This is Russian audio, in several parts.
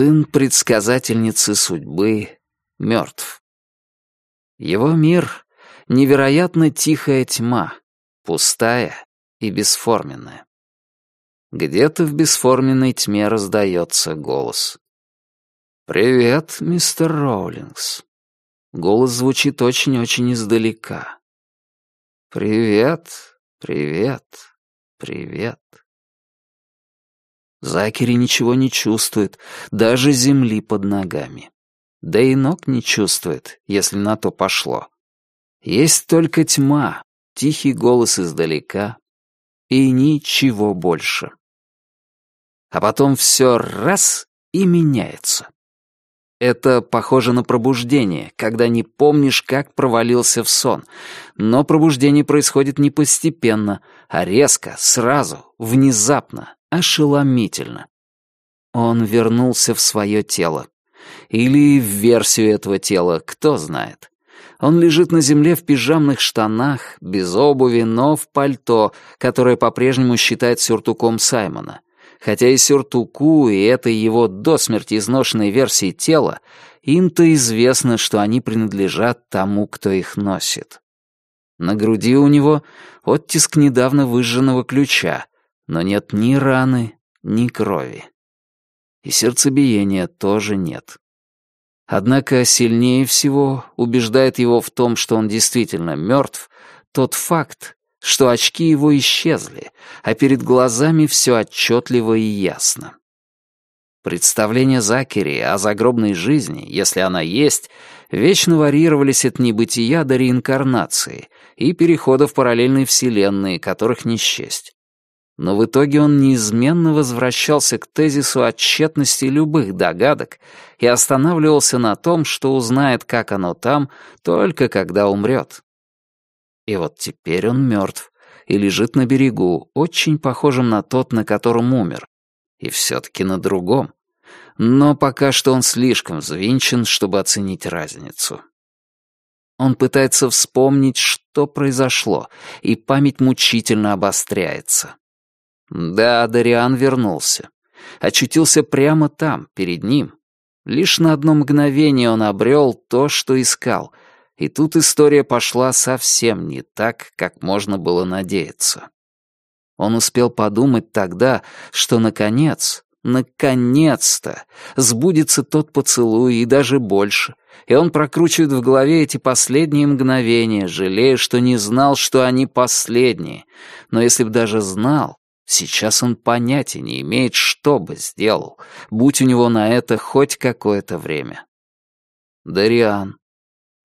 Сын предсказательницы судьбы мертв. Его мир — невероятно тихая тьма, пустая и бесформенная. Где-то в бесформенной тьме раздается голос. «Привет, мистер Роулингс». Голос звучит очень-очень издалека. «Привет, привет, привет». Закери ничего не чувствует, даже земли под ногами. Да и ног не чувствует, если на то пошло. Есть только тьма, тихий голос издалека и ничего больше. А потом все раз и меняется. Это похоже на пробуждение, когда не помнишь, как провалился в сон. Но пробуждение происходит не постепенно, а резко, сразу, внезапно, ошеломительно. Он вернулся в свое тело. Или в версию этого тела, кто знает. Он лежит на земле в пижамных штанах, без обуви, но в пальто, которое по-прежнему считает сюртуком Саймона хотя и сюртуку, и этой его до смерти изношенной версии тела, им-то известно, что они принадлежат тому, кто их носит. На груди у него оттиск недавно выжженного ключа, но нет ни раны, ни крови. И сердцебиения тоже нет. Однако сильнее всего убеждает его в том, что он действительно мертв, тот факт, что очки его исчезли, а перед глазами все отчетливо и ясно. Представления Закери о загробной жизни, если она есть, вечно варьировались от небытия до реинкарнации и перехода в параллельные вселенные, которых не счесть. Но в итоге он неизменно возвращался к тезису о тщетности любых догадок и останавливался на том, что узнает, как оно там, только когда умрет. И вот теперь он мертв и лежит на берегу, очень похожим на тот, на котором умер. И все-таки на другом. Но пока что он слишком взвинчен, чтобы оценить разницу. Он пытается вспомнить, что произошло, и память мучительно обостряется. Да, Дариан вернулся. Очутился прямо там, перед ним. Лишь на одно мгновение он обрел то, что искал — и тут история пошла совсем не так, как можно было надеяться. Он успел подумать тогда, что наконец, наконец-то сбудется тот поцелуй и даже больше, и он прокручивает в голове эти последние мгновения, жалея, что не знал, что они последние. Но если бы даже знал, сейчас он понятия не имеет, что бы сделал, будь у него на это хоть какое-то время. Дариан,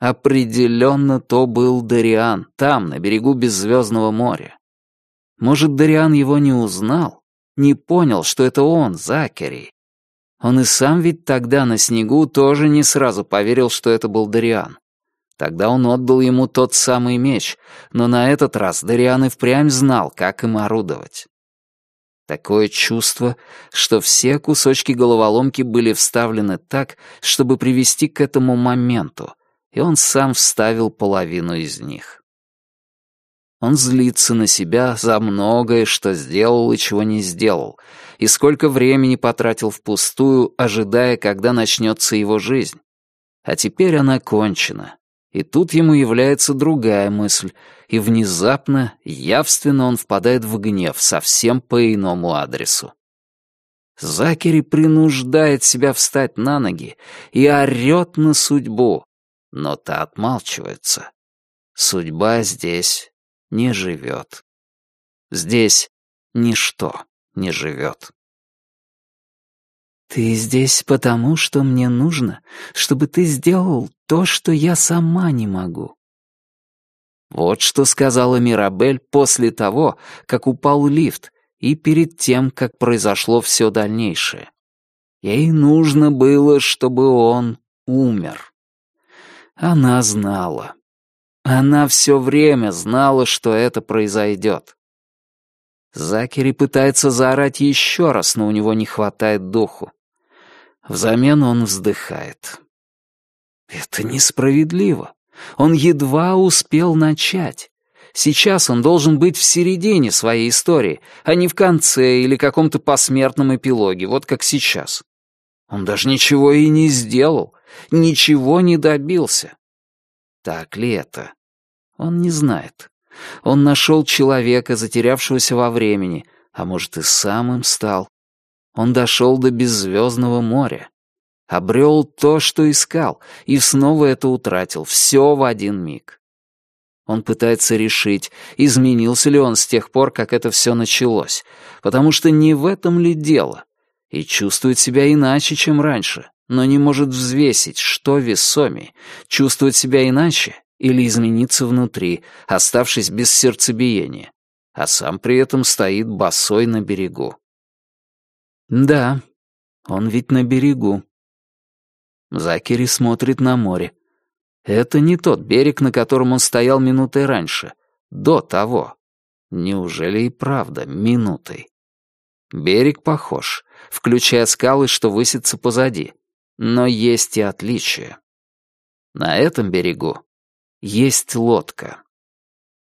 Определенно то был Дариан, там, на берегу беззвездного моря. Может, Дариан его не узнал, не понял, что это он, Закери. Он и сам ведь тогда на снегу тоже не сразу поверил, что это был Дариан. Тогда он отдал ему тот самый меч, но на этот раз Дариан и впрямь знал, как им орудовать. Такое чувство, что все кусочки головоломки были вставлены так, чтобы привести к этому моменту — и он сам вставил половину из них. Он злится на себя за многое, что сделал и чего не сделал, и сколько времени потратил впустую, ожидая, когда начнется его жизнь. А теперь она кончена. И тут ему является другая мысль, и внезапно, явственно он впадает в гнев совсем по иному адресу. Закери принуждает себя встать на ноги и орёт на судьбу, но та отмалчивается. Судьба здесь не живет. Здесь ничто не живет. «Ты здесь потому, что мне нужно, чтобы ты сделал то, что я сама не могу». Вот что сказала Мирабель после того, как упал лифт, и перед тем, как произошло все дальнейшее. Ей нужно было, чтобы он умер. Она знала. Она все время знала, что это произойдет. Закери пытается заорать еще раз, но у него не хватает духу. Взамен он вздыхает. Это несправедливо. Он едва успел начать. Сейчас он должен быть в середине своей истории, а не в конце или каком-то посмертном эпилоге, вот как сейчас. Он даже ничего и не сделал, ничего не добился. Так ли это? Он не знает. Он нашел человека, затерявшегося во времени, а может и сам им стал. Он дошел до беззвездного моря. Обрел то, что искал, и снова это утратил, все в один миг. Он пытается решить, изменился ли он с тех пор, как это все началось, потому что не в этом ли дело, и чувствует себя иначе, чем раньше, но не может взвесить, что весомее, чувствовать себя иначе или измениться внутри, оставшись без сердцебиения, а сам при этом стоит босой на берегу. Да, он ведь на берегу. Закери смотрит на море. Это не тот берег, на котором он стоял минутой раньше. До того. Неужели и правда минутой? Берег похож, включая скалы, что высятся позади. Но есть и отличия. На этом берегу есть лодка.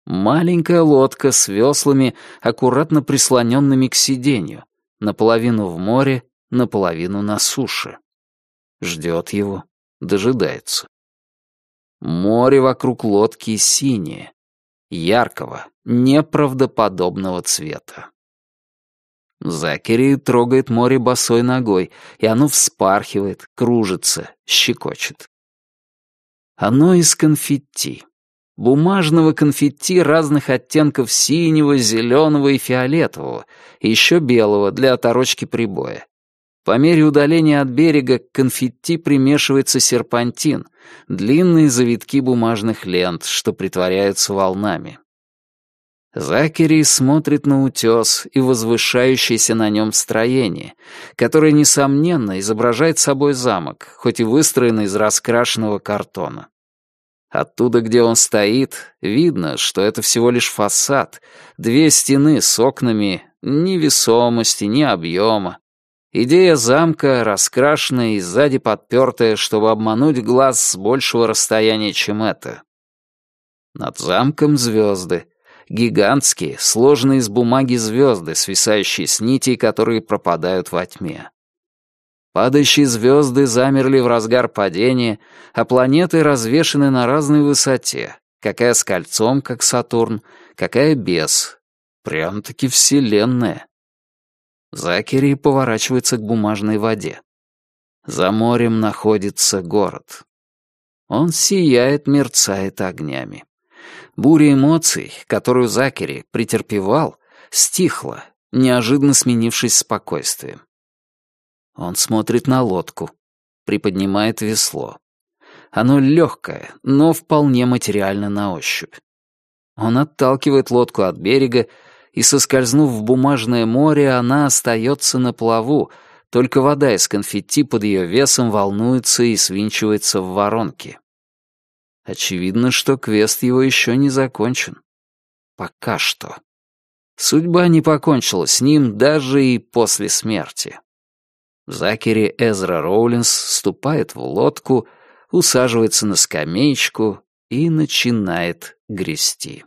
Маленькая лодка с веслами, аккуратно прислоненными к сиденью, наполовину в море, наполовину на суше. Ждет его, дожидается. Море вокруг лодки синее, яркого, неправдоподобного цвета. Закери трогает море босой ногой, и оно вспархивает, кружится, щекочет. Оно из конфетти. Бумажного конфетти разных оттенков синего, зеленого и фиолетового, и еще белого для оторочки прибоя. По мере удаления от берега к конфетти примешивается серпантин, длинные завитки бумажных лент, что притворяются волнами. Закери смотрит на утес и возвышающееся на нем строение, которое, несомненно, изображает собой замок, хоть и выстроенный из раскрашенного картона. Оттуда, где он стоит, видно, что это всего лишь фасад, две стены с окнами, ни весомости, ни объема, Идея замка, раскрашенная и сзади подпертая, чтобы обмануть глаз с большего расстояния, чем это. Над замком звезды. Гигантские, сложные из бумаги звезды, свисающие с нитей, которые пропадают во тьме. Падающие звезды замерли в разгар падения, а планеты развешаны на разной высоте, какая с кольцом, как Сатурн, какая без. Прям-таки вселенная. Закери поворачивается к бумажной воде. За морем находится город. Он сияет, мерцает огнями. Буря эмоций, которую Закери претерпевал, стихла, неожиданно сменившись спокойствием. Он смотрит на лодку, приподнимает весло. Оно легкое, но вполне материально на ощупь. Он отталкивает лодку от берега и, соскользнув в бумажное море, она остается на плаву, только вода из конфетти под ее весом волнуется и свинчивается в воронки. Очевидно, что квест его еще не закончен. Пока что. Судьба не покончила с ним даже и после смерти. Закери Эзра Роулинс вступает в лодку, усаживается на скамеечку и начинает грести.